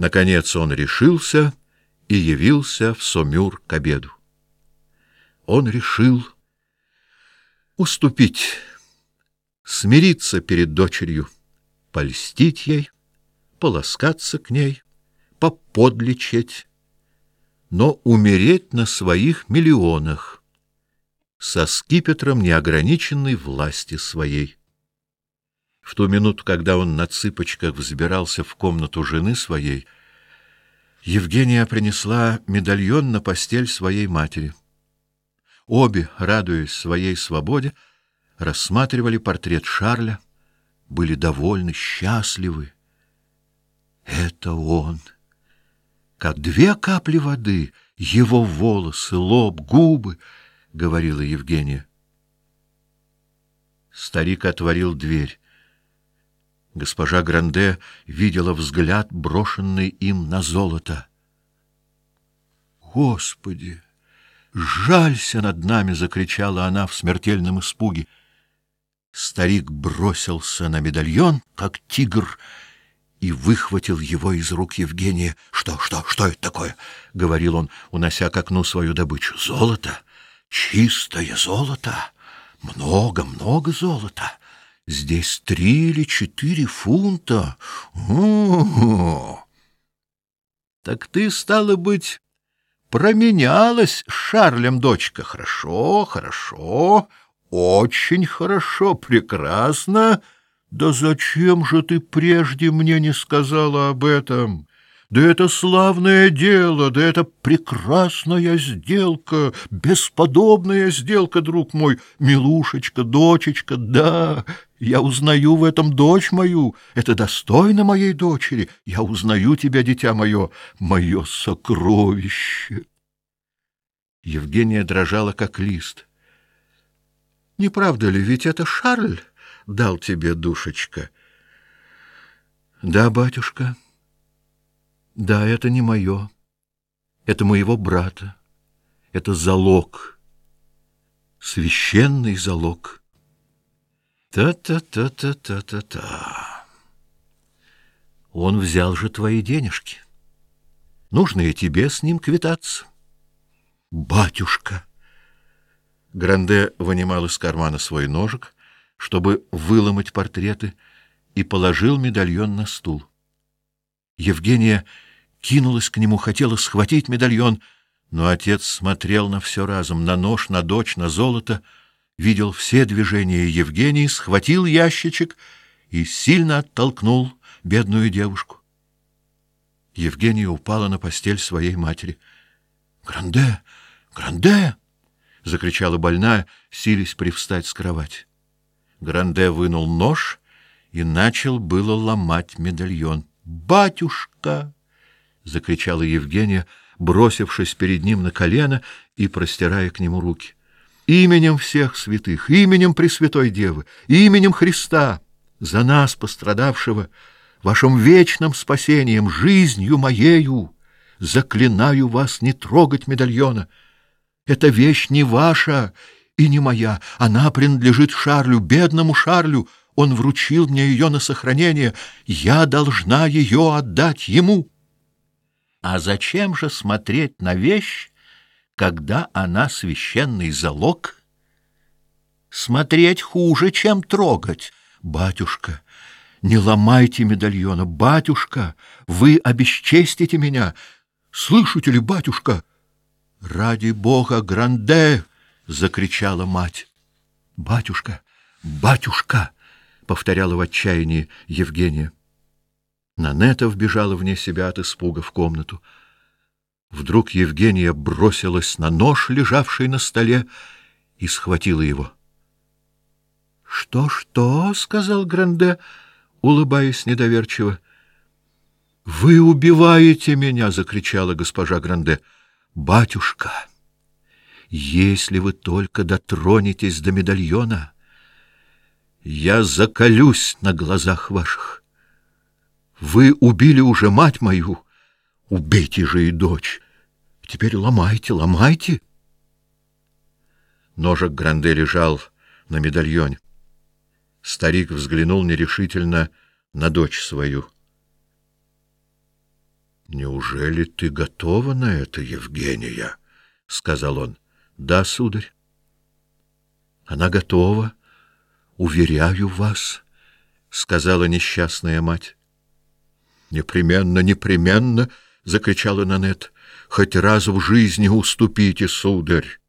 Наконец он решился и явился в Сомюр к обеду. Он решил уступить, смириться перед дочерью, польстить ей, полоскаться к ней, поподличать, но умереть на своих миллионах, со скипетром неограниченной власти своей. В ту минуту, когда он на цыпочках взбирался в комнату жены своей, Евгения принесла медальон на постель своей матери. Обе, радуясь своей свободе, рассматривали портрет Шарля, были довольны, счастливы. Это он. Как две капли воды, его волосы, лоб, губы, говорила Евгения. Старик отворил дверь. Госпожа Гранде видела взгляд, брошенный им на золото. Господи, жалься над нами, закричала она в смертельном испуге. Старик бросился на медальон, как тигр, и выхватил его из рук Евгения. Что, что, что это такое? говорил он, унося к окну свою добычу. Золото, чистое золото, много, много золота. Здесь три или четыре фунта. О, -о, -о. Так ты стало быть променялась с Шарлем, дочка. Хорошо, хорошо, очень хорошо, прекрасно. Да зачем же ты прежде мне не сказала об этом? Да это славное дело, да это прекрасная сделка, бесподобная сделка, друг мой, милушечка, дочечка, да, я узнаю в этом дочь мою, это достойно моей дочери, я узнаю тебя, дитя мое, мое сокровище. Евгения дрожала, как лист. Не правда ли, ведь это Шарль дал тебе, душечка? Да, батюшка, — да, это не мое. Это моего брата. Это залог. Священный залог. Та-та-та-та-та-та-та. Он взял же твои денежки. Нужно и тебе с ним квитаться. Батюшка! Гранде вынимал из кармана свой ножик, чтобы выломать портреты, и положил медальон на стул. Евгения кинулась к нему, хотела схватить медальон, но отец смотрел на все разом, на нож, на дочь, на золото, видел все движения Евгении, схватил ящичек и сильно оттолкнул бедную девушку. Евгения упала на постель своей матери. "Гранде! Гранде!" закричала больная, силясь привстать с кровати. Гранде вынул нож и начал было ломать медальон. "Батюшка!" закричала Евгения, бросившись перед ним на колено и простирая к нему руки. Именем всех святых, именем Пресвятой Девы, именем Христа, за нас пострадавшего, вашим вечным спасением, жизнью моею, заклинаю вас не трогать медальона. Эта вещь не ваша и не моя, она принадлежит Шарлю, бедному Шарлю. Он вручил мне ее на сохранение, я должна ее отдать ему. А зачем же смотреть на вещь, когда она священный залог? Смотреть хуже, чем трогать. Батюшка, не ломайте медальона, батюшка, вы обесчестите меня. Слышите ли, батюшка? Ради бога, Гранде, закричала мать. Батюшка, батюшка, повторяла в отчаянии Евгения. Нанета вбежала вне себя от испуга в комнату. Вдруг Евгения бросилась на нож, лежавший на столе, и схватила его. "Что, что?" сказал Гранде, улыбаясь недоверчиво. "Вы убиваете меня", закричала госпожа Гранде. "Батюшка, если вы только дотронетесь до медальона, я заколюсь на глазах ваших. Вы убили уже мать мою, убейте же и дочь. Теперь ломайте, ломайте. Ножик Гранде лежал на медальоне. Старик взглянул нерешительно на дочь свою. Неужели ты готова на это, Евгения? — сказал он. — Да, сударь. Она готова, уверяю вас, — сказала несчастная мать. — Непременно, непременно, — закричала Нанет, — хоть раз в жизни уступите, сударь.